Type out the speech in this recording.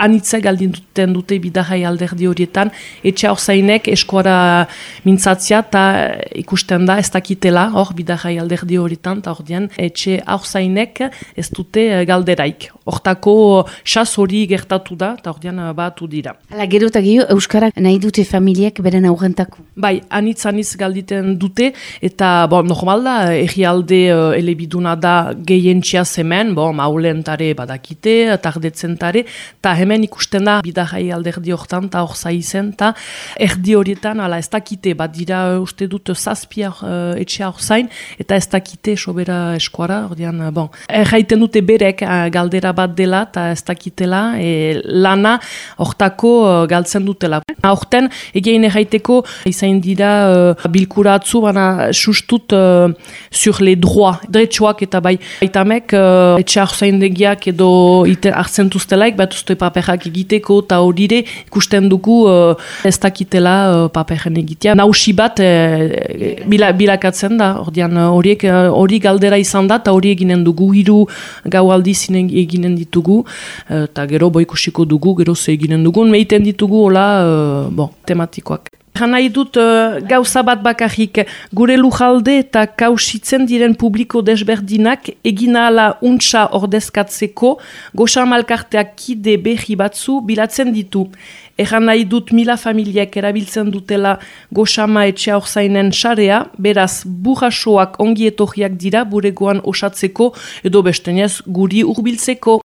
anitza galdin duten dute bidahai alderdi horietan, etxe hor zainek eskuara mintzatzia eta ikusten da ez dakitela hor bidahai alderdi horietan, eta hor dian etxe hor zainek ez dute galderaik. Hortako sas hori gertatu da, eta hor dian batu dira. Hala, gero eta gehiago, Euskarak nahi dute familiek beren aurrentako? Bai, anitz anitz galditen dute, eta bon, normal da, egialde uh, elebiduna da gehientxia zemen, bon, maulentare badakite, tardetzen tare, eta hemen ikusten da bidahai alderdi hortan, eta hor zaizen, eta erdi horietan, ala, ez dakite, bat dira uste dut zazpia uh, etxea hor zain, eta ez dakite sobera eskuara, ordean, bon, erraiten dute berek uh, galdera bat dela, eta ez dakitela, e, lana hortako uh, galtzen dutela. Horten, egein erraiteko, izain dira uh, bilkuratzu, baina sustut uh, sur le droa, dretsuak eta bai, aitamek, uh, etxe hor degiak edo hartzen duztelaik, bat uste paperak egiteko eta horire ikusten dugu uh, ez dakitela uh, paperen egitea. Nausi bat uh, bila, bilakatzen da, horiek hori galdera izan da eta hori eginen dugu, hiru gau aldiz eginen ditugu, eta uh, gero boikusiko dugu, gero ze eginen dugun, meiten ditugu, hola, uh, bon, tematikoak. Gana dut uh, gauza bat bakarrik gure lujalde eta kausitzen diren publiko desberdinak egina ala untsa ordezkatzeko goxa malkarteak kide behi batzu bilatzen ditu. Egan nahi dut mila familiak erabiltzen dutela goxama etxea orzainen xarea, beraz burrasoak ongi etorriak dira buregoan osatzeko edo bestenez guri urbiltzeko.